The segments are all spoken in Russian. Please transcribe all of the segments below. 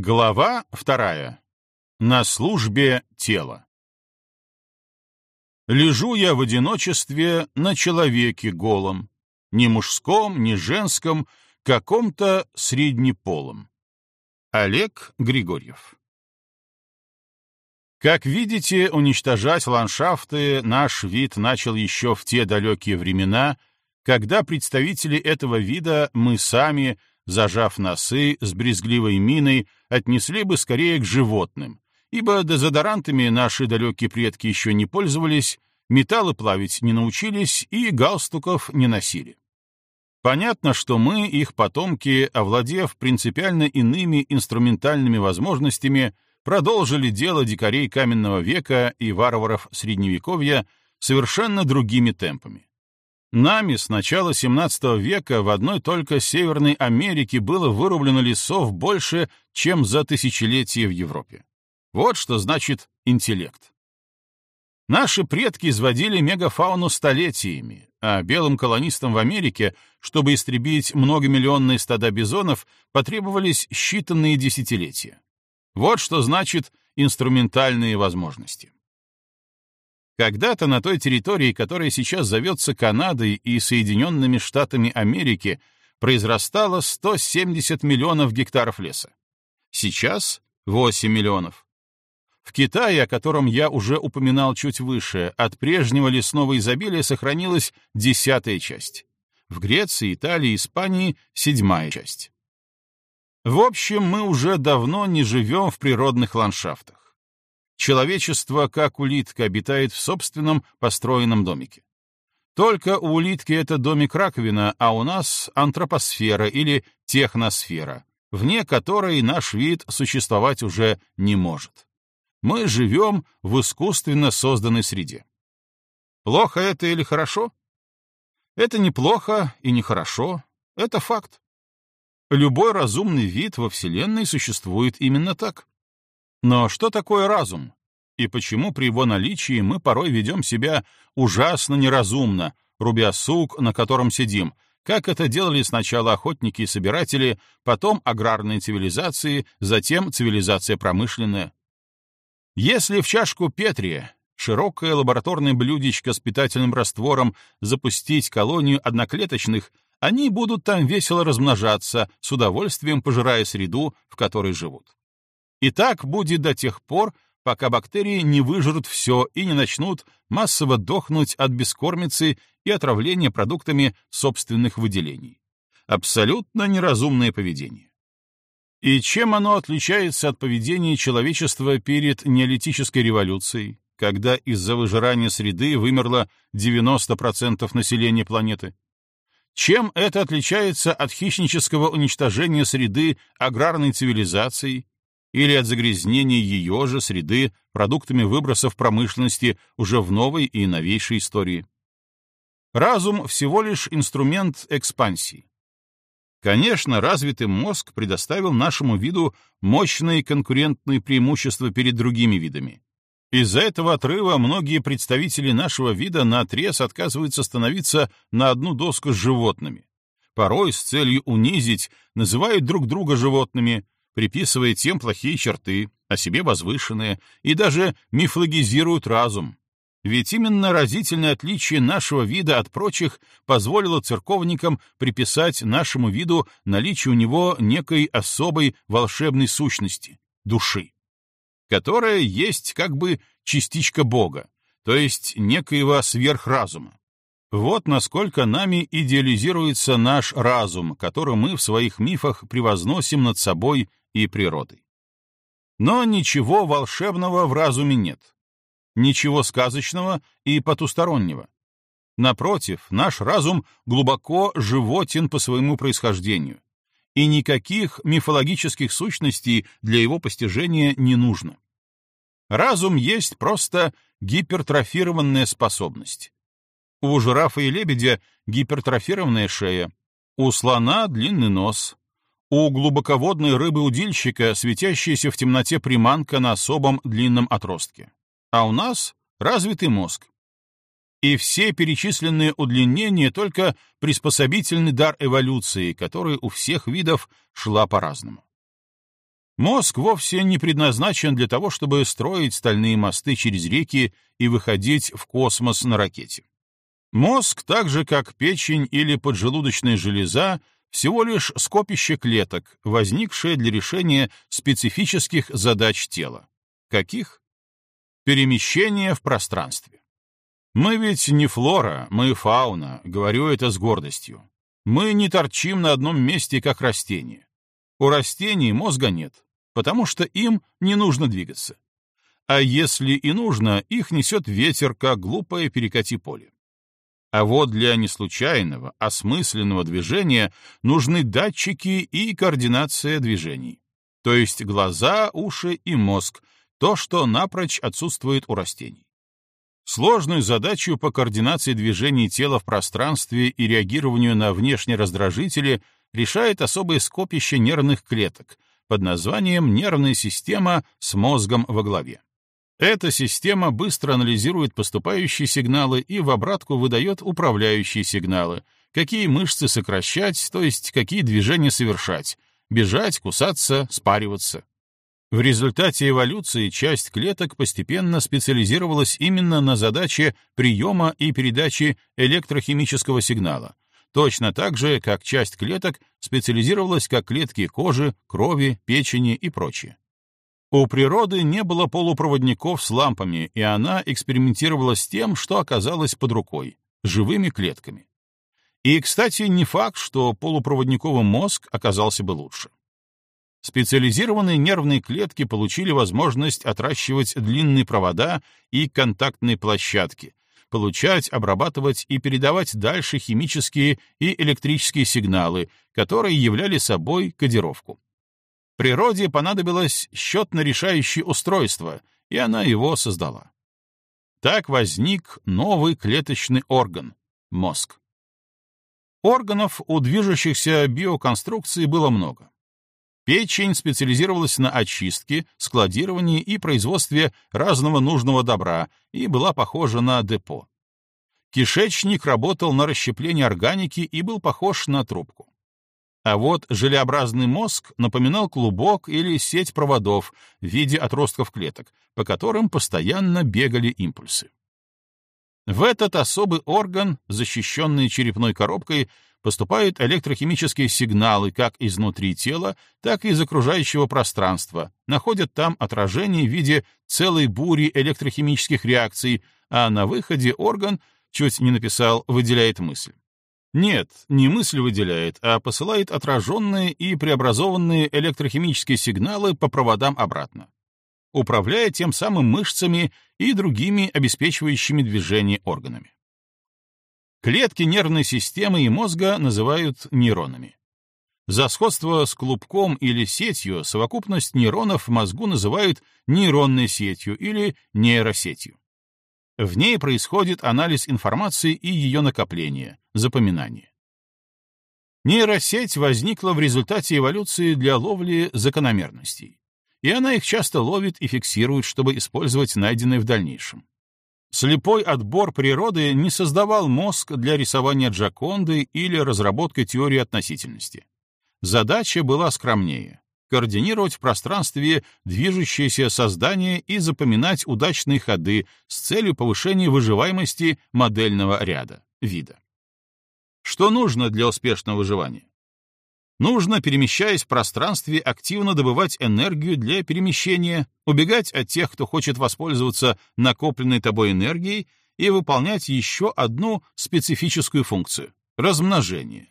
Глава вторая. На службе тела. Лежу я в одиночестве на человеке голом, ни мужском, ни женском, каком-то среднеполом. Олег Григорьев. Как видите, уничтожать ландшафты наш вид начал еще в те далекие времена, когда представители этого вида мы сами, зажав носы с брезгливой миной, отнесли бы скорее к животным, ибо дезодорантами наши далекие предки еще не пользовались, металлы плавить не научились и галстуков не носили. Понятно, что мы, их потомки, овладев принципиально иными инструментальными возможностями, продолжили дело дикарей каменного века и варваров средневековья совершенно другими темпами. Нами с начала XVII века в одной только Северной Америке было вырублено лесов больше, чем за тысячелетия в Европе. Вот что значит интеллект. Наши предки изводили мегафауну столетиями, а белым колонистам в Америке, чтобы истребить многомиллионные стада бизонов, потребовались считанные десятилетия. Вот что значит инструментальные возможности. Когда-то на той территории, которая сейчас зовется Канадой и Соединенными Штатами Америки, произрастало 170 миллионов гектаров леса. Сейчас 8 миллионов. В Китае, о котором я уже упоминал чуть выше, от прежнего лесного изобилия сохранилась десятая часть. В Греции, Италии, Испании — седьмая часть. В общем, мы уже давно не живем в природных ландшафтах. Человечество, как улитка, обитает в собственном построенном домике. Только у улитки это домик-раковина, а у нас антропосфера или техносфера, вне которой наш вид существовать уже не может. Мы живем в искусственно созданной среде. Плохо это или хорошо? Это не плохо и не хорошо, это факт. Любой разумный вид во Вселенной существует именно так. Но что такое разум? И почему при его наличии мы порой ведем себя ужасно неразумно, рубя сук, на котором сидим, как это делали сначала охотники и собиратели, потом аграрные цивилизации, затем цивилизация промышленная? Если в чашку Петрия, широкое лабораторное блюдечко с питательным раствором, запустить колонию одноклеточных, они будут там весело размножаться, с удовольствием пожирая среду, в которой живут. И так будет до тех пор, пока бактерии не выжрут все и не начнут массово дохнуть от бескормицы и отравления продуктами собственных выделений. Абсолютно неразумное поведение. И чем оно отличается от поведения человечества перед неолитической революцией, когда из-за выжирания среды вымерло 90% населения планеты? Чем это отличается от хищнического уничтожения среды аграрной цивилизацией или от загрязнения ее же среды продуктами выбросов промышленности уже в новой и новейшей истории. Разум — всего лишь инструмент экспансии. Конечно, развитый мозг предоставил нашему виду мощные конкурентные преимущества перед другими видами. Из-за этого отрыва многие представители нашего вида наотрез отказываются становиться на одну доску с животными. Порой с целью унизить называют друг друга животными, приписывая тем плохие черты, о себе возвышенные, и даже мифологизируют разум. Ведь именно разительное отличие нашего вида от прочих позволило церковникам приписать нашему виду наличие у него некой особой волшебной сущности — души, которая есть как бы частичка Бога, то есть некоего сверхразума. Вот насколько нами идеализируется наш разум, который мы в своих мифах превозносим над собой и природой. Но ничего волшебного в разуме нет. Ничего сказочного и потустороннего. Напротив, наш разум глубоко животен по своему происхождению, и никаких мифологических сущностей для его постижения не нужно. Разум есть просто гипертрофированная способность. У жирафа и лебедя гипертрофированная шея, у слона длинный нос, у глубоководной рыбы-удильщика светящаяся в темноте приманка на особом длинном отростке. А у нас развитый мозг. И все перечисленные удлинения только приспособительный дар эволюции, который у всех видов шла по-разному. Мозг вовсе не предназначен для того, чтобы строить стальные мосты через реки и выходить в космос на ракете. Мозг, так же как печень или поджелудочная железа, всего лишь скопище клеток, возникшее для решения специфических задач тела. Каких? Перемещение в пространстве. Мы ведь не флора, мы фауна, говорю это с гордостью. Мы не торчим на одном месте, как растения. У растений мозга нет, потому что им не нужно двигаться. А если и нужно, их несет ветер, как глупое перекати поле. А вот для неслучайного, осмысленного движения нужны датчики и координация движений. То есть глаза, уши и мозг, то, что напрочь отсутствует у растений. Сложную задачу по координации движений тела в пространстве и реагированию на внешние раздражители решает особое скопище нервных клеток, под названием нервная система с мозгом во главе. Эта система быстро анализирует поступающие сигналы и в обратку выдает управляющие сигналы, какие мышцы сокращать, то есть какие движения совершать, бежать, кусаться, спариваться. В результате эволюции часть клеток постепенно специализировалась именно на задаче приема и передачи электрохимического сигнала, точно так же, как часть клеток специализировалась как клетки кожи, крови, печени и прочее. У природы не было полупроводников с лампами, и она экспериментировала с тем, что оказалось под рукой — живыми клетками. И, кстати, не факт, что полупроводниковый мозг оказался бы лучше. Специализированные нервные клетки получили возможность отращивать длинные провода и контактные площадки, получать, обрабатывать и передавать дальше химические и электрические сигналы, которые являли собой кодировку. Природе понадобилось счетно-решающее устройство, и она его создала. Так возник новый клеточный орган — мозг. Органов у движущихся биоконструкций было много. Печень специализировалась на очистке, складировании и производстве разного нужного добра и была похожа на депо. Кишечник работал на расщепление органики и был похож на трубку. А вот желеобразный мозг напоминал клубок или сеть проводов в виде отростков клеток, по которым постоянно бегали импульсы. В этот особый орган, защищенный черепной коробкой, поступают электрохимические сигналы как изнутри тела, так и из окружающего пространства, находят там отражение в виде целой бури электрохимических реакций, а на выходе орган, чуть не написал, выделяет мысль. Нет, не мысль выделяет, а посылает отраженные и преобразованные электрохимические сигналы по проводам обратно, управляя тем самым мышцами и другими обеспечивающими движение органами. Клетки нервной системы и мозга называют нейронами. За сходство с клубком или сетью совокупность нейронов в мозгу называют нейронной сетью или нейросетью. В ней происходит анализ информации и ее накопление, запоминание. Нейросеть возникла в результате эволюции для ловли закономерностей, и она их часто ловит и фиксирует, чтобы использовать найденные в дальнейшем. Слепой отбор природы не создавал мозг для рисования Джаконды или разработки теории относительности. Задача была скромнее координировать в пространстве движущееся создание и запоминать удачные ходы с целью повышения выживаемости модельного ряда, вида. Что нужно для успешного выживания? Нужно, перемещаясь в пространстве, активно добывать энергию для перемещения, убегать от тех, кто хочет воспользоваться накопленной тобой энергией, и выполнять еще одну специфическую функцию — размножение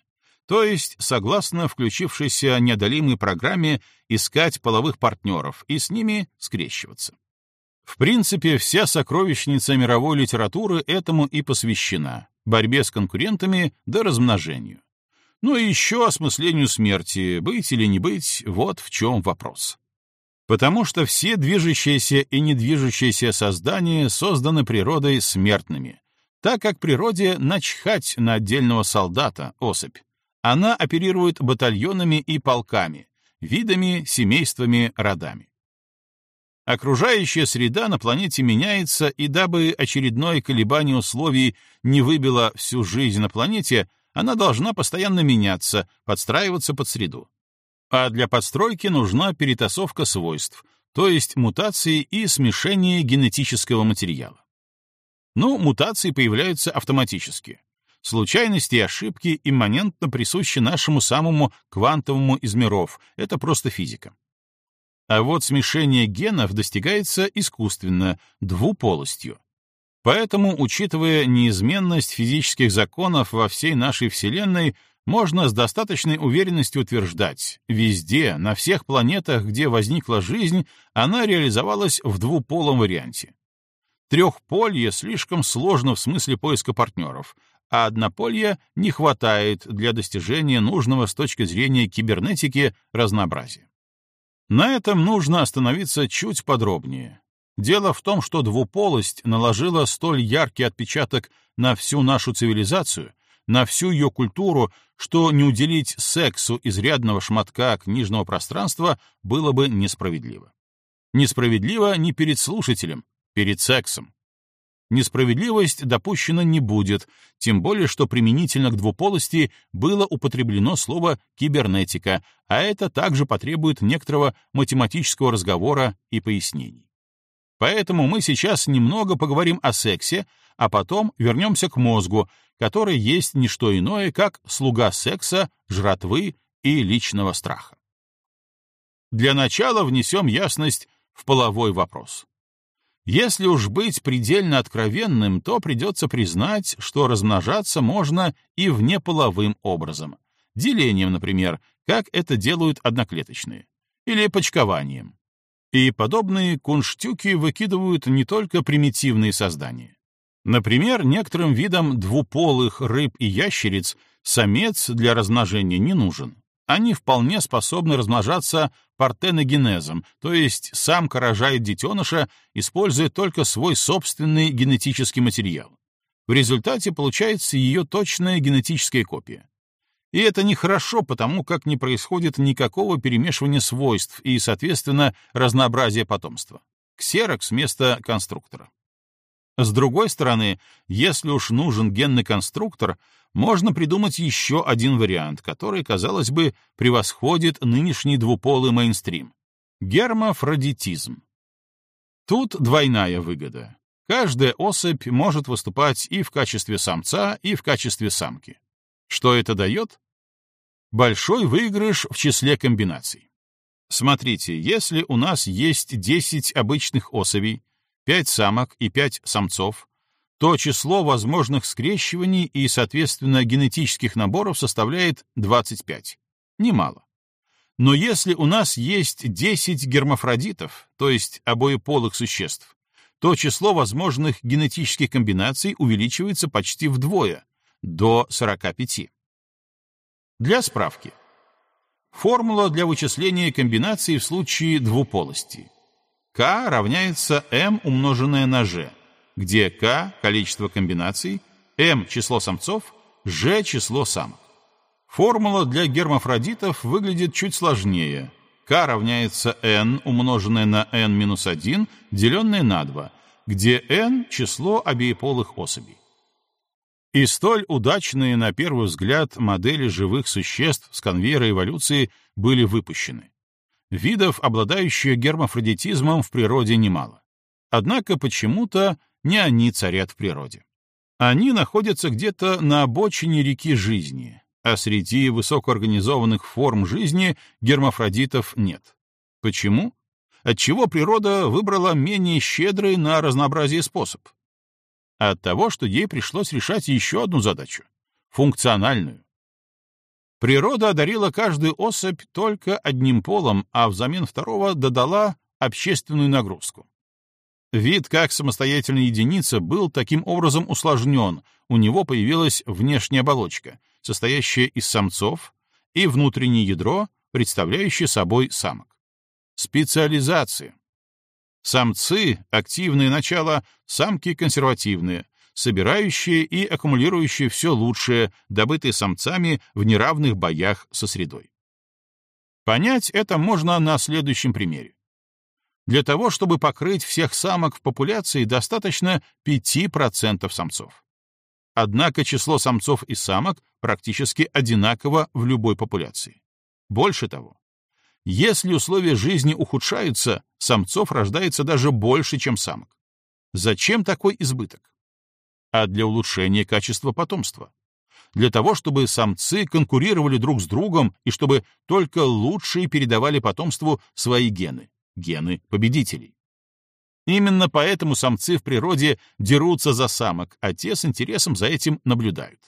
то есть, согласно включившейся неодолимой программе, искать половых партнеров и с ними скрещиваться. В принципе, вся сокровищница мировой литературы этому и посвящена — борьбе с конкурентами да размножению. Ну и еще осмыслению смерти, быть или не быть, вот в чем вопрос. Потому что все движущиеся и недвижущиеся создания созданы природой смертными, так как природе начхать на отдельного солдата, особь, она оперирует батальонами и полками, видами, семействами, родами. Окружающая среда на планете меняется, и дабы очередное колебание условий не выбило всю жизнь на планете, она должна постоянно меняться, подстраиваться под среду. А для подстройки нужна перетасовка свойств, то есть мутации и смешение генетического материала. Ну, мутации появляются автоматически. Случайности и ошибки имманентно присущи нашему самому квантовому из миров, это просто физика. А вот смешение генов достигается искусственно, двуполостью. Поэтому, учитывая неизменность физических законов во всей нашей Вселенной, можно с достаточной уверенностью утверждать, везде, на всех планетах, где возникла жизнь, она реализовалась в двуполом варианте. Трехполье слишком сложно в смысле поиска партнеров, а однополья не хватает для достижения нужного с точки зрения кибернетики разнообразия. На этом нужно остановиться чуть подробнее. Дело в том, что двуполость наложила столь яркий отпечаток на всю нашу цивилизацию, на всю ее культуру, что не уделить сексу изрядного шматка книжного пространства было бы несправедливо. Несправедливо не перед слушателем, перед сексом. Несправедливость допущена не будет, тем более что применительно к двуполости было употреблено слово «кибернетика», а это также потребует некоторого математического разговора и пояснений. Поэтому мы сейчас немного поговорим о сексе, а потом вернемся к мозгу, который есть не что иное, как слуга секса, жратвы и личного страха. Для начала внесем ясность в половой вопрос. Если уж быть предельно откровенным, то придется признать, что размножаться можно и внеполовым образом. Делением, например, как это делают одноклеточные. Или почкованием. И подобные кунштюки выкидывают не только примитивные создания. Например, некоторым видам двуполых рыб и ящериц самец для размножения не нужен они вполне способны размножаться партеногенезом, то есть самка рожает детеныша, используя только свой собственный генетический материал. В результате получается ее точная генетическая копия. И это нехорошо, потому как не происходит никакого перемешивания свойств и, соответственно, разнообразия потомства. Ксерокс вместо конструктора. С другой стороны, если уж нужен генный конструктор, можно придумать еще один вариант, который, казалось бы, превосходит нынешний двуполый мейнстрим — гермафродитизм. Тут двойная выгода. Каждая особь может выступать и в качестве самца, и в качестве самки. Что это дает? Большой выигрыш в числе комбинаций. Смотрите, если у нас есть 10 обычных особей, 5 самок и 5 самцов, то число возможных скрещиваний и, соответственно, генетических наборов составляет 25. Немало. Но если у нас есть 10 гермафродитов, то есть обоеполых существ, то число возможных генетических комбинаций увеличивается почти вдвое, до 45. Для справки. Формула для вычисления комбинаций в случае двуполости. К равняется m умноженное на g, где К — количество комбинаций, М — число самцов, Ж — число самок. Формула для гермафродитов выглядит чуть сложнее. К равняется n, умноженное на n-1, деленное на 2, где n — число обееполых особей. И столь удачные, на первый взгляд, модели живых существ с конвейера эволюции были выпущены. Видов, обладающих гермафродитизмом, в природе немало. Однако почему-то не они царят в природе. Они находятся где-то на обочине реки жизни, а среди высокоорганизованных форм жизни гермафродитов нет. Почему? Отчего природа выбрала менее щедрый на разнообразие способ? От того, что ей пришлось решать еще одну задачу — функциональную. Природа одарила каждую особь только одним полом, а взамен второго додала общественную нагрузку. Вид как самостоятельная единица был таким образом усложнен, у него появилась внешняя оболочка, состоящая из самцов, и внутреннее ядро, представляющее собой самок. Специализация. Самцы — активное начало, самки — консервативные, собирающие и аккумулирующие все лучшее, добытое самцами в неравных боях со средой. Понять это можно на следующем примере. Для того, чтобы покрыть всех самок в популяции, достаточно 5% самцов. Однако число самцов и самок практически одинаково в любой популяции. Больше того, Если условия жизни ухудшаются, самцов рождается даже больше, чем самок. Зачем такой избыток? А для улучшения качества потомства. Для того, чтобы самцы конкурировали друг с другом и чтобы только лучшие передавали потомству свои гены, гены победителей. Именно поэтому самцы в природе дерутся за самок, а те с интересом за этим наблюдают.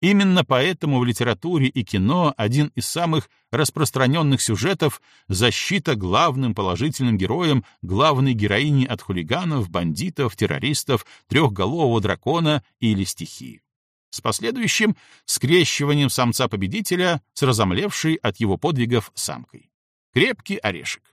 Именно поэтому в литературе и кино один из самых распространенных сюжетов — защита главным положительным героем главной героини от хулиганов, бандитов, террористов, трехголового дракона или стихии. С последующим скрещиванием самца-победителя с разомлевшей от его подвигов самкой. Крепкий орешек.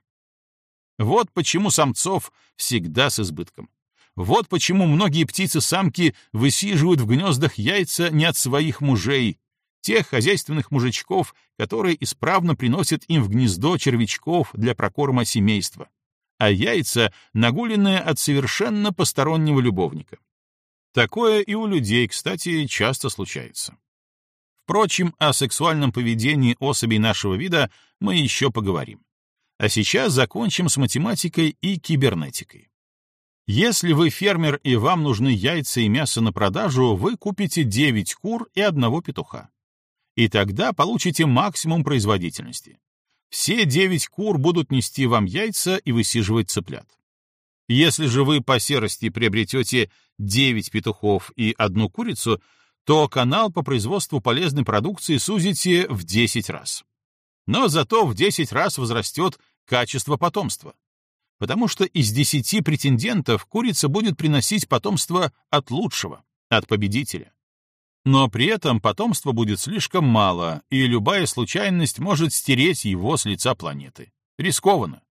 Вот почему самцов всегда с избытком. Вот почему многие птицы-самки высиживают в гнездах яйца не от своих мужей, тех хозяйственных мужичков, которые исправно приносят им в гнездо червячков для прокорма семейства, а яйца нагуленные от совершенно постороннего любовника. Такое и у людей, кстати, часто случается. Впрочем, о сексуальном поведении особей нашего вида мы еще поговорим. А сейчас закончим с математикой и кибернетикой. Если вы фермер и вам нужны яйца и мясо на продажу, вы купите 9 кур и одного петуха. И тогда получите максимум производительности. Все 9 кур будут нести вам яйца и высиживать цыплят. Если же вы по серости приобретете 9 петухов и одну курицу, то канал по производству полезной продукции сузите в 10 раз. Но зато в 10 раз возрастет качество потомства потому что из десяти претендентов курица будет приносить потомство от лучшего, от победителя. Но при этом потомства будет слишком мало, и любая случайность может стереть его с лица планеты. Рискованно.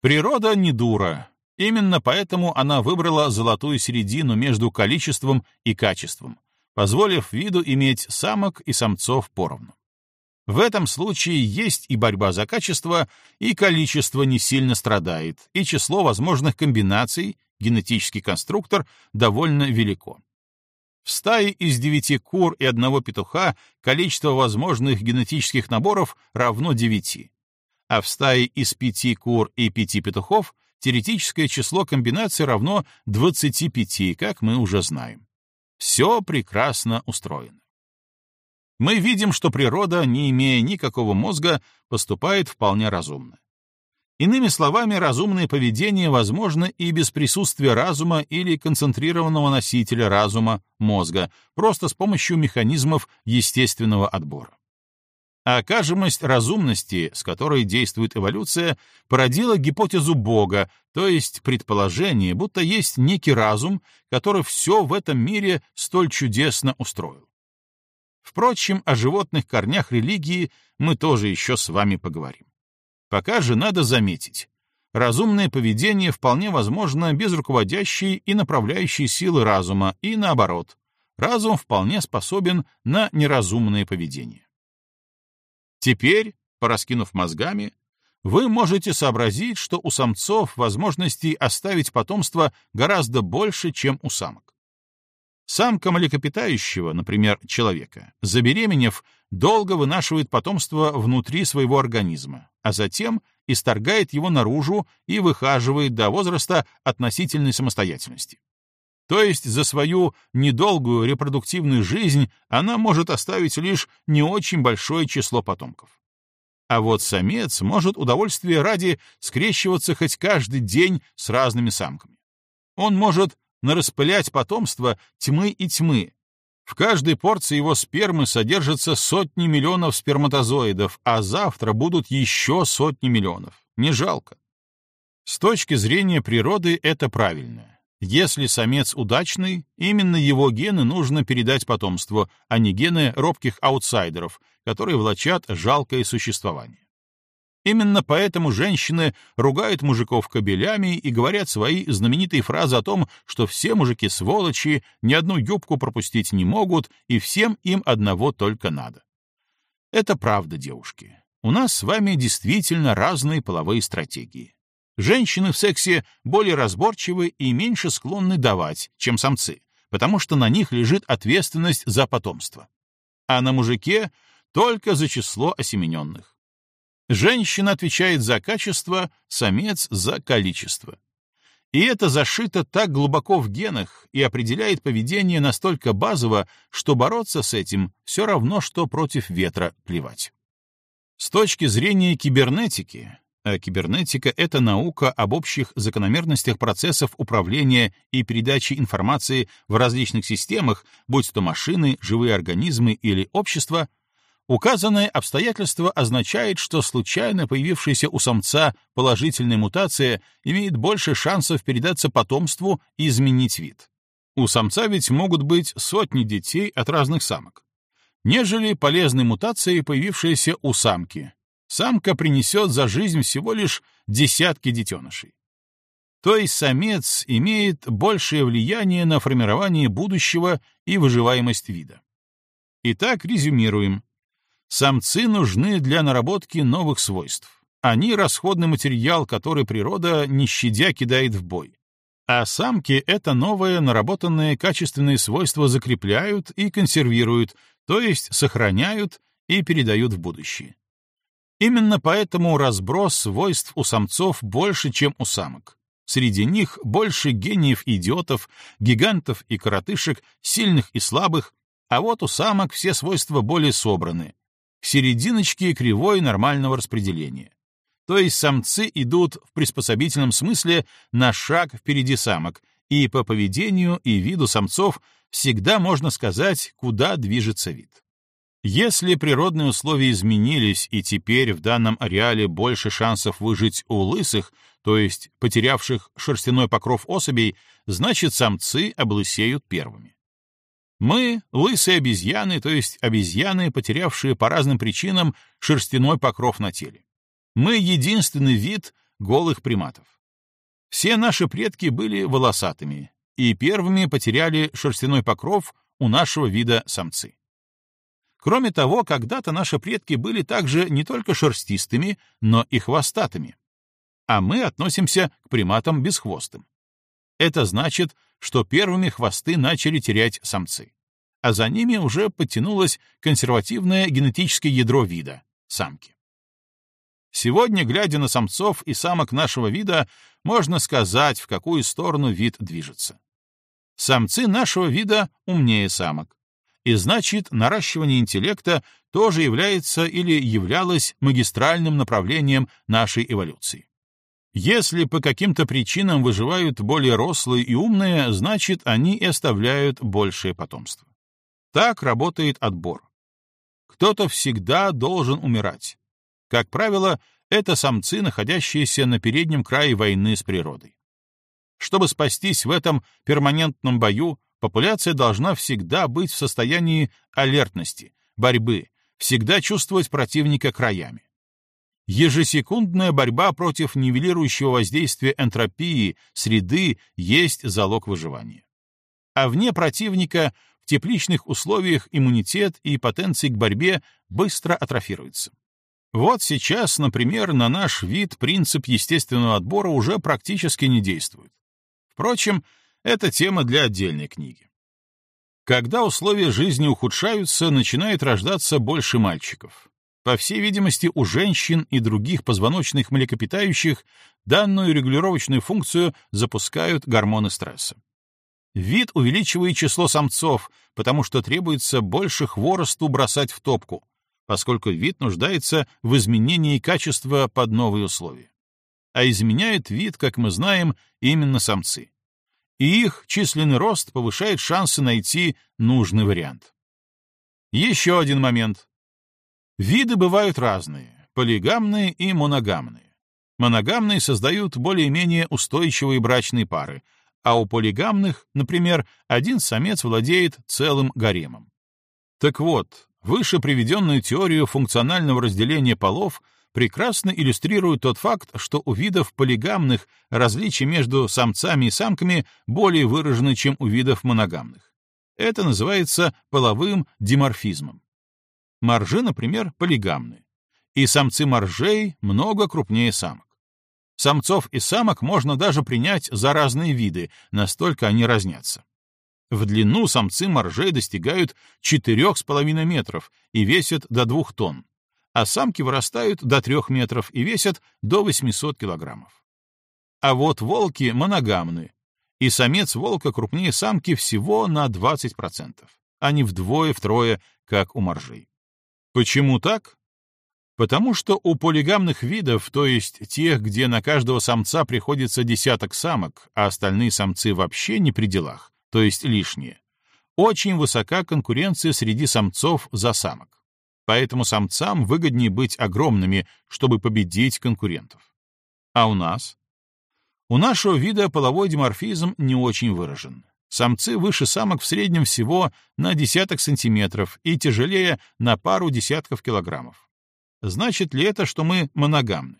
Природа не дура. Именно поэтому она выбрала золотую середину между количеством и качеством, позволив виду иметь самок и самцов поровну. В этом случае есть и борьба за качество, и количество не сильно страдает, и число возможных комбинаций, генетический конструктор, довольно велико. В стае из девяти кур и одного петуха количество возможных генетических наборов равно девяти, а в стае из пяти кур и пяти петухов теоретическое число комбинаций равно 25, как мы уже знаем. Все прекрасно устроено мы видим, что природа, не имея никакого мозга, поступает вполне разумно. Иными словами, разумное поведение возможно и без присутствия разума или концентрированного носителя разума, мозга, просто с помощью механизмов естественного отбора. А окажемость разумности, с которой действует эволюция, породила гипотезу Бога, то есть предположение, будто есть некий разум, который все в этом мире столь чудесно устроил. Впрочем, о животных корнях религии мы тоже еще с вами поговорим. Пока же надо заметить, разумное поведение вполне возможно без руководящей и направляющей силы разума, и наоборот, разум вполне способен на неразумное поведение. Теперь, пораскинув мозгами, вы можете сообразить, что у самцов возможностей оставить потомство гораздо больше, чем у самок. Самка млекопитающего, например, человека, забеременев, долго вынашивает потомство внутри своего организма, а затем исторгает его наружу и выхаживает до возраста относительной самостоятельности. То есть за свою недолгую репродуктивную жизнь она может оставить лишь не очень большое число потомков. А вот самец может удовольствие ради скрещиваться хоть каждый день с разными самками. Он может на распылять потомство тьмы и тьмы. В каждой порции его спермы содержатся сотни миллионов сперматозоидов, а завтра будут еще сотни миллионов. Не жалко. С точки зрения природы это правильно. Если самец удачный, именно его гены нужно передать потомству, а не гены робких аутсайдеров, которые влачат жалкое существование. Именно поэтому женщины ругают мужиков кобелями и говорят свои знаменитые фразы о том, что все мужики сволочи, ни одну юбку пропустить не могут, и всем им одного только надо. Это правда, девушки. У нас с вами действительно разные половые стратегии. Женщины в сексе более разборчивы и меньше склонны давать, чем самцы, потому что на них лежит ответственность за потомство. А на мужике только за число осемененных. Женщина отвечает за качество, самец — за количество. И это зашито так глубоко в генах и определяет поведение настолько базово, что бороться с этим все равно, что против ветра плевать. С точки зрения кибернетики, а кибернетика — это наука об общих закономерностях процессов управления и передачи информации в различных системах, будь то машины, живые организмы или общество, указанное обстоятельство означает, что случайно появившаяся у самца положительная мутация имеет больше шансов передаться потомству и изменить вид. У самца ведь могут быть сотни детей от разных самок нежели полезной мутации, появившейся у самки. Самка принесет за жизнь всего лишь десятки детенышей. То есть самец имеет большее влияние на формирование будущего и выживаемость вида. Итак, резюмируем. Самцы нужны для наработки новых свойств. Они — расходный материал, который природа не щадя кидает в бой. А самки это новое наработанное качественные свойства закрепляют и консервируют, то есть сохраняют и передают в будущее. Именно поэтому разброс свойств у самцов больше, чем у самок. Среди них больше гениев-идиотов, гигантов и коротышек, сильных и слабых, а вот у самок все свойства более собраны. К серединочке кривой нормального распределения. То есть самцы идут в приспособительном смысле на шаг впереди самок, и по поведению и виду самцов всегда можно сказать, куда движется вид. Если природные условия изменились, и теперь в данном ареале больше шансов выжить у лысых, то есть потерявших шерстяной покров особей, значит самцы облысеют первыми. Мы — лысые обезьяны, то есть обезьяны, потерявшие по разным причинам шерстяной покров на теле. Мы — единственный вид голых приматов. Все наши предки были волосатыми, и первыми потеряли шерстяной покров у нашего вида самцы. Кроме того, когда-то наши предки были также не только шерстистыми, но и хвостатыми. А мы относимся к приматам бесхвостым. Это значит, что первыми хвосты начали терять самцы, а за ними уже подтянулось консервативное генетическое ядро вида — самки. Сегодня, глядя на самцов и самок нашего вида, можно сказать, в какую сторону вид движется. Самцы нашего вида умнее самок. И значит, наращивание интеллекта тоже является или являлось магистральным направлением нашей эволюции. Если по каким-то причинам выживают более рослые и умные, значит, они и оставляют большее потомство. Так работает отбор. Кто-то всегда должен умирать. Как правило, это самцы, находящиеся на переднем крае войны с природой. Чтобы спастись в этом перманентном бою, популяция должна всегда быть в состоянии алертности, борьбы, всегда чувствовать противника краями. Ежесекундная борьба против нивелирующего воздействия энтропии, среды есть залог выживания. А вне противника в тепличных условиях иммунитет и потенции к борьбе быстро атрофируются. Вот сейчас, например, на наш вид принцип естественного отбора уже практически не действует. Впрочем, это тема для отдельной книги. Когда условия жизни ухудшаются, начинает рождаться больше мальчиков. По всей видимости, у женщин и других позвоночных млекопитающих данную регулировочную функцию запускают гормоны стресса. Вид увеличивает число самцов, потому что требуется больше хворосту бросать в топку, поскольку вид нуждается в изменении качества под новые условия а изменяют вид, как мы знаем, именно самцы. И их численный рост повышает шансы найти нужный вариант. Еще один момент. Виды бывают разные — полигамные и моногамные. Моногамные создают более-менее устойчивые брачные пары, а у полигамных, например, один самец владеет целым гаремом. Так вот, выше приведенную теорию функционального разделения полов — прекрасно иллюстрирует тот факт, что у видов полигамных различия между самцами и самками более выражены, чем у видов моногамных. Это называется половым диморфизмом. Моржи, например, полигамны. И самцы моржей много крупнее самок. Самцов и самок можно даже принять за разные виды, настолько они разнятся. В длину самцы моржей достигают 4,5 метров и весят до 2 тонн, а самки вырастают до 3 метров и весят до 800 килограммов. А вот волки моногамны, и самец волка крупнее самки всего на 20%, а не вдвое-втрое, как у моржей. Почему так? Потому что у полигамных видов, то есть тех, где на каждого самца приходится десяток самок, а остальные самцы вообще не при делах, то есть лишние, очень высока конкуренция среди самцов за самок. Поэтому самцам выгоднее быть огромными, чтобы победить конкурентов. А у нас? У нашего вида половой диморфизм не очень выражен. Самцы выше самок в среднем всего на десяток сантиметров и тяжелее на пару десятков килограммов. Значит ли это, что мы моногамны?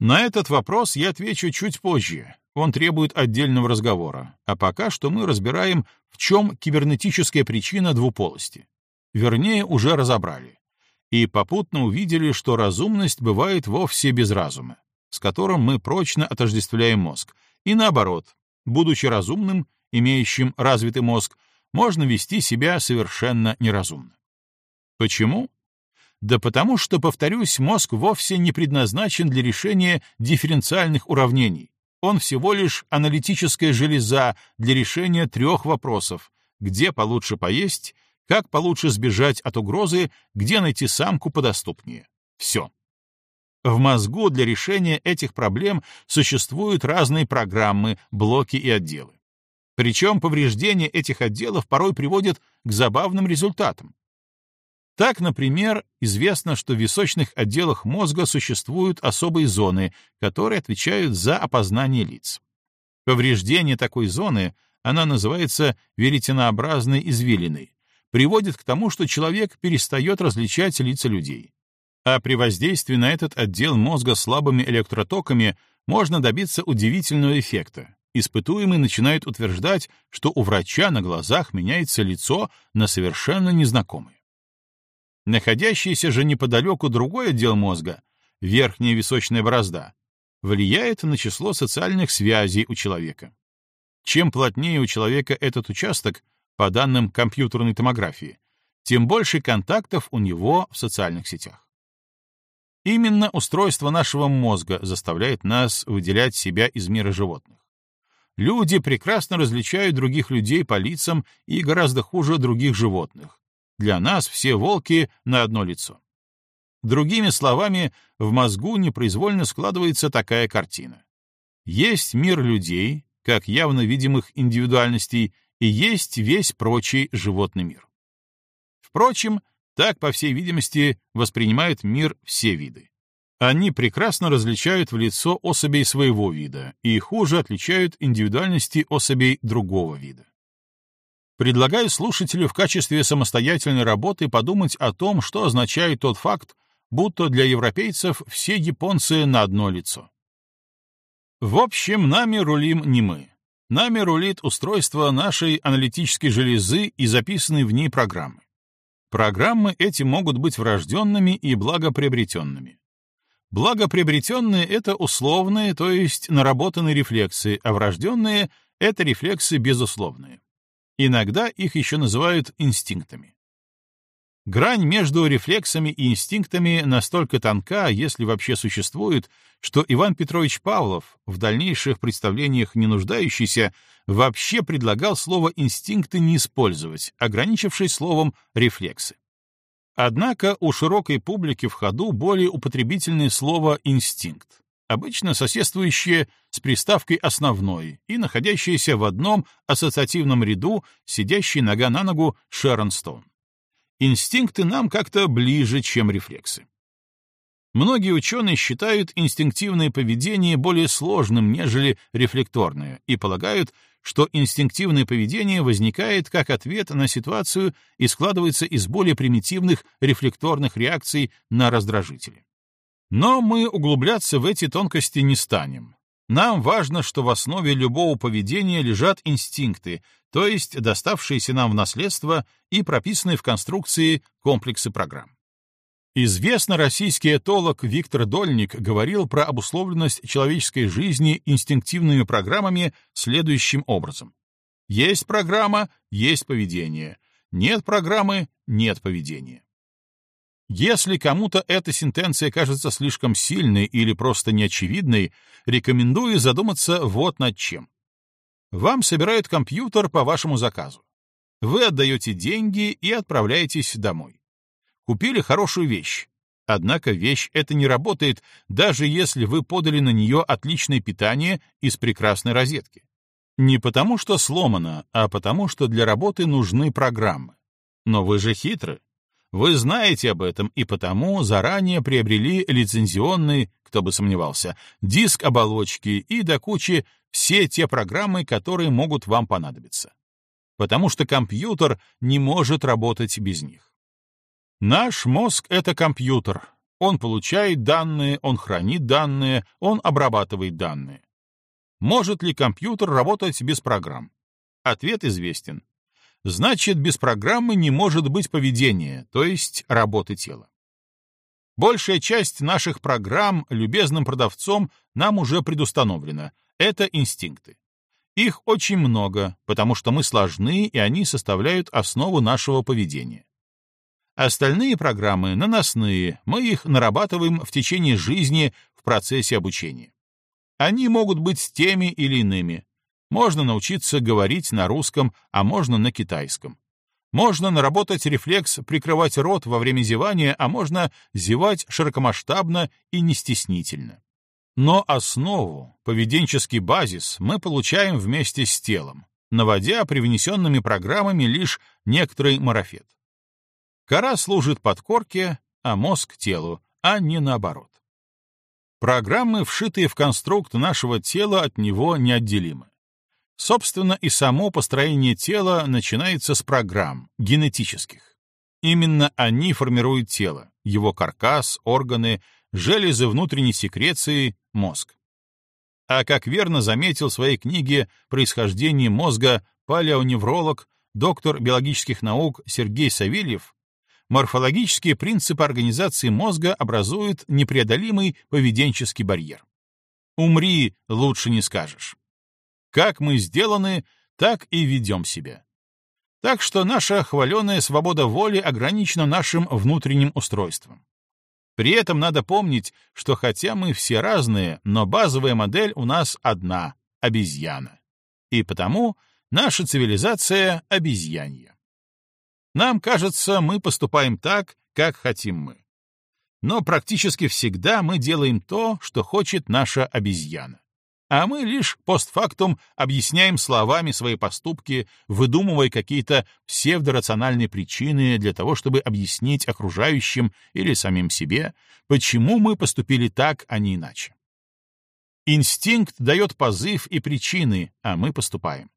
На этот вопрос я отвечу чуть позже. Он требует отдельного разговора. А пока что мы разбираем, в чем кибернетическая причина двуполости. Вернее, уже разобрали. И попутно увидели, что разумность бывает вовсе без разума с которым мы прочно отождествляем мозг, и наоборот, будучи разумным, имеющим развитый мозг, можно вести себя совершенно неразумно. Почему? Да потому что, повторюсь, мозг вовсе не предназначен для решения дифференциальных уравнений. Он всего лишь аналитическая железа для решения трех вопросов — где получше поесть, как получше сбежать от угрозы, где найти самку подоступнее. Все. В мозгу для решения этих проблем существуют разные программы, блоки и отделы. Причем повреждение этих отделов порой приводит к забавным результатам. Так, например, известно, что в височных отделах мозга существуют особые зоны, которые отвечают за опознание лиц. Повреждение такой зоны, она называется веретенообразной извилиной, приводит к тому, что человек перестает различать лица людей а при воздействии на этот отдел мозга слабыми электротоками можно добиться удивительного эффекта. Испытуемый начинает утверждать, что у врача на глазах меняется лицо на совершенно незнакомое. Находящийся же неподалеку другой отдел мозга, верхняя височная борозда, влияет на число социальных связей у человека. Чем плотнее у человека этот участок, по данным компьютерной томографии, тем больше контактов у него в социальных сетях. Именно устройство нашего мозга заставляет нас выделять себя из мира животных. Люди прекрасно различают других людей по лицам и гораздо хуже других животных. Для нас все волки на одно лицо. Другими словами, в мозгу непроизвольно складывается такая картина. Есть мир людей, как явно видимых индивидуальностей, и есть весь прочий животный мир. Впрочем, так, по всей видимости, воспринимают мир все виды. Они прекрасно различают в лицо особей своего вида и хуже отличают индивидуальности особей другого вида. Предлагаю слушателю в качестве самостоятельной работы подумать о том, что означает тот факт, будто для европейцев все японцы на одно лицо. В общем, нами рулим не мы. Нами рулит устройство нашей аналитической железы и записанные в ней программы. Программы эти могут быть врожденными и благоприобретенными. Благоприобретенные — это условные, то есть наработанные рефлексы, а врожденные — это рефлексы безусловные. Иногда их еще называют инстинктами. Грань между рефлексами и инстинктами настолько тонка, если вообще существует, что Иван Петрович Павлов, в дальнейших представлениях не нуждающийся, вообще предлагал слово «инстинкты» не использовать, ограничившись словом «рефлексы». Однако у широкой публики в ходу более употребительное слово «инстинкт», обычно соседствующее с приставкой «основной» и находящееся в одном ассоциативном ряду, сидящий нога на ногу Шерон Стоун. Инстинкты нам как-то ближе, чем рефлексы. Многие ученые считают инстинктивное поведение более сложным, нежели рефлекторное, и полагают, что инстинктивное поведение возникает как ответ на ситуацию и складывается из более примитивных рефлекторных реакций на раздражители. Но мы углубляться в эти тонкости не станем. Нам важно, что в основе любого поведения лежат инстинкты, то есть доставшиеся нам в наследство и прописанные в конструкции комплексы программ. Известный российский этолог Виктор Дольник говорил про обусловленность человеческой жизни инстинктивными программами следующим образом. Есть программа — есть поведение. Нет программы — нет поведения. Если кому-то эта сентенция кажется слишком сильной или просто неочевидной, рекомендую задуматься вот над чем. Вам собирают компьютер по вашему заказу. Вы отдаете деньги и отправляетесь домой. Купили хорошую вещь. Однако вещь эта не работает, даже если вы подали на нее отличное питание из прекрасной розетки. Не потому, что сломано, а потому, что для работы нужны программы. Но вы же хитры. Вы знаете об этом и потому заранее приобрели лицензионный, кто бы сомневался, диск оболочки и до кучи все те программы, которые могут вам понадобиться. Потому что компьютер не может работать без них. Наш мозг — это компьютер. Он получает данные, он хранит данные, он обрабатывает данные. Может ли компьютер работать без программ? Ответ известен значит, без программы не может быть поведения, то есть работы тела. Большая часть наших программ любезным продавцом нам уже предустановлена. Это инстинкты. Их очень много, потому что мы сложны, и они составляют основу нашего поведения. Остальные программы наносные, мы их нарабатываем в течение жизни в процессе обучения. Они могут быть теми или иными, можно научиться говорить на русском, а можно на китайском. Можно наработать рефлекс прикрывать рот во время зевания, а можно зевать широкомасштабно и не стеснительно. Но основу, поведенческий базис мы получаем вместе с телом, наводя привнесенными программами лишь некоторый марафет. Кора служит подкорке, а мозг — телу, а не наоборот. Программы, вшитые в конструкт нашего тела, от него неотделимы. Собственно, и само построение тела начинается с программ, генетических. Именно они формируют тело, его каркас, органы, железы внутренней секреции, мозг. А как верно заметил в своей книге «Происхождение мозга» палеоневролог, доктор биологических наук Сергей Савельев, морфологические принципы организации мозга образуют непреодолимый поведенческий барьер. «Умри, лучше не скажешь». Как мы сделаны, так и ведем себя. Так что наша хваленая свобода воли ограничена нашим внутренним устройством. При этом надо помнить, что хотя мы все разные, но базовая модель у нас одна — обезьяна. И потому наша цивилизация — обезьянья. Нам кажется, мы поступаем так, как хотим мы. Но практически всегда мы делаем то, что хочет наша обезьяна а мы лишь постфактум объясняем словами свои поступки, выдумывая какие-то псевдорациональные причины для того, чтобы объяснить окружающим или самим себе, почему мы поступили так, а не иначе. Инстинкт дает позыв и причины, а мы поступаем.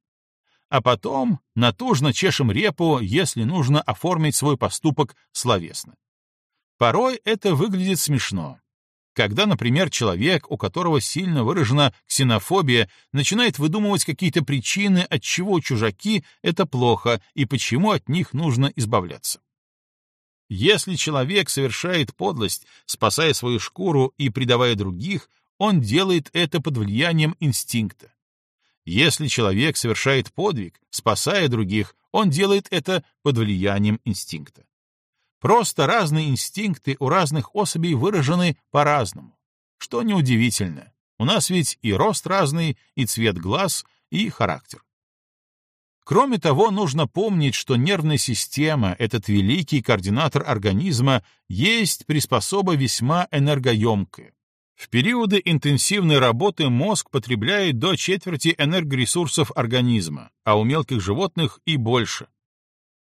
А потом натужно чешем репу, если нужно оформить свой поступок словесно. Порой это выглядит смешно, когда, например, человек, у которого сильно выражена ксенофобия, начинает выдумывать какие-то причины, от чего чужаки — это плохо и почему от них нужно избавляться. Если человек совершает подлость, спасая свою шкуру и предавая других, он делает это под влиянием инстинкта. Если человек совершает подвиг, спасая других, он делает это под влиянием инстинкта. Просто разные инстинкты у разных особей выражены по-разному. Что неудивительно, у нас ведь и рост разный, и цвет глаз, и характер. Кроме того, нужно помнить, что нервная система, этот великий координатор организма, есть приспособа весьма энергоемкая. В периоды интенсивной работы мозг потребляет до четверти энергоресурсов организма, а у мелких животных и больше.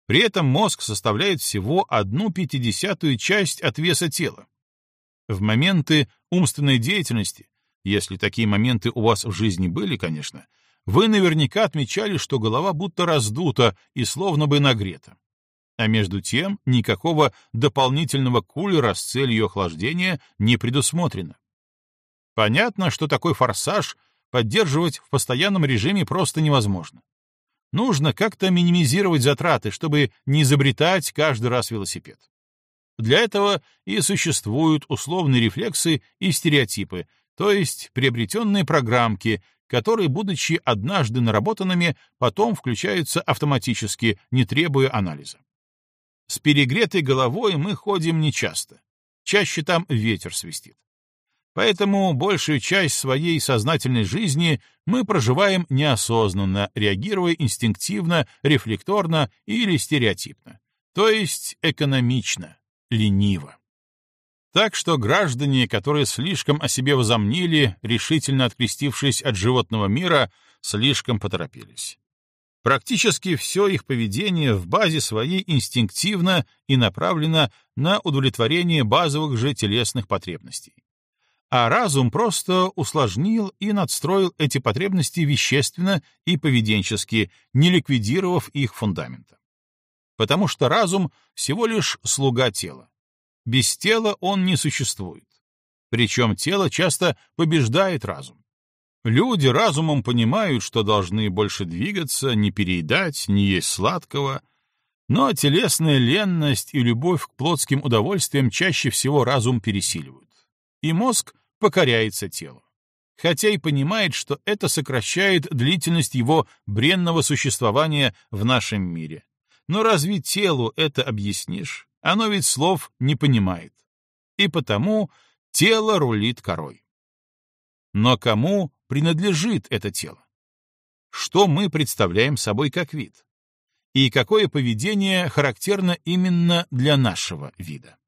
При этом мозг составляет всего одну пятидесятую часть от веса тела. В моменты умственной деятельности, если такие моменты у вас в жизни были, конечно, вы наверняка отмечали, что голова будто раздута и словно бы нагрета. А между тем никакого дополнительного кулера с целью охлаждения не предусмотрено. Понятно, что такой форсаж поддерживать в постоянном режиме просто невозможно. Нужно как-то минимизировать затраты, чтобы не изобретать каждый раз велосипед. Для этого и существуют условные рефлексы и стереотипы, то есть приобретенные программки, которые, будучи однажды наработанными, потом включаются автоматически, не требуя анализа. С перегретой головой мы ходим нечасто. Чаще там ветер свистит. Поэтому большую часть своей сознательной жизни мы проживаем неосознанно, реагируя инстинктивно, рефлекторно или стереотипно. То есть экономично, лениво. Так что граждане, которые слишком о себе возомнили, решительно открестившись от животного мира, слишком поторопились. Практически все их поведение в базе своей инстинктивно и направлено на удовлетворение базовых же телесных потребностей. А разум просто усложнил и надстроил эти потребности вещественно и поведенчески, не ликвидировав их фундамента. Потому что разум всего лишь слуга тела. Без тела он не существует. Причем тело часто побеждает разум. Люди разумом понимают, что должны больше двигаться, не переедать, не есть сладкого, но телесная ленность и любовь к плотским удовольствиям чаще всего разум пересиливают. И мозг покоряется телу. Хотя и понимает, что это сокращает длительность его бренного существования в нашем мире. Но разве телу это объяснишь? Оно ведь слов не понимает. И потому тело рулит корой. Но кому принадлежит это тело? Что мы представляем собой как вид? И какое поведение характерно именно для нашего вида?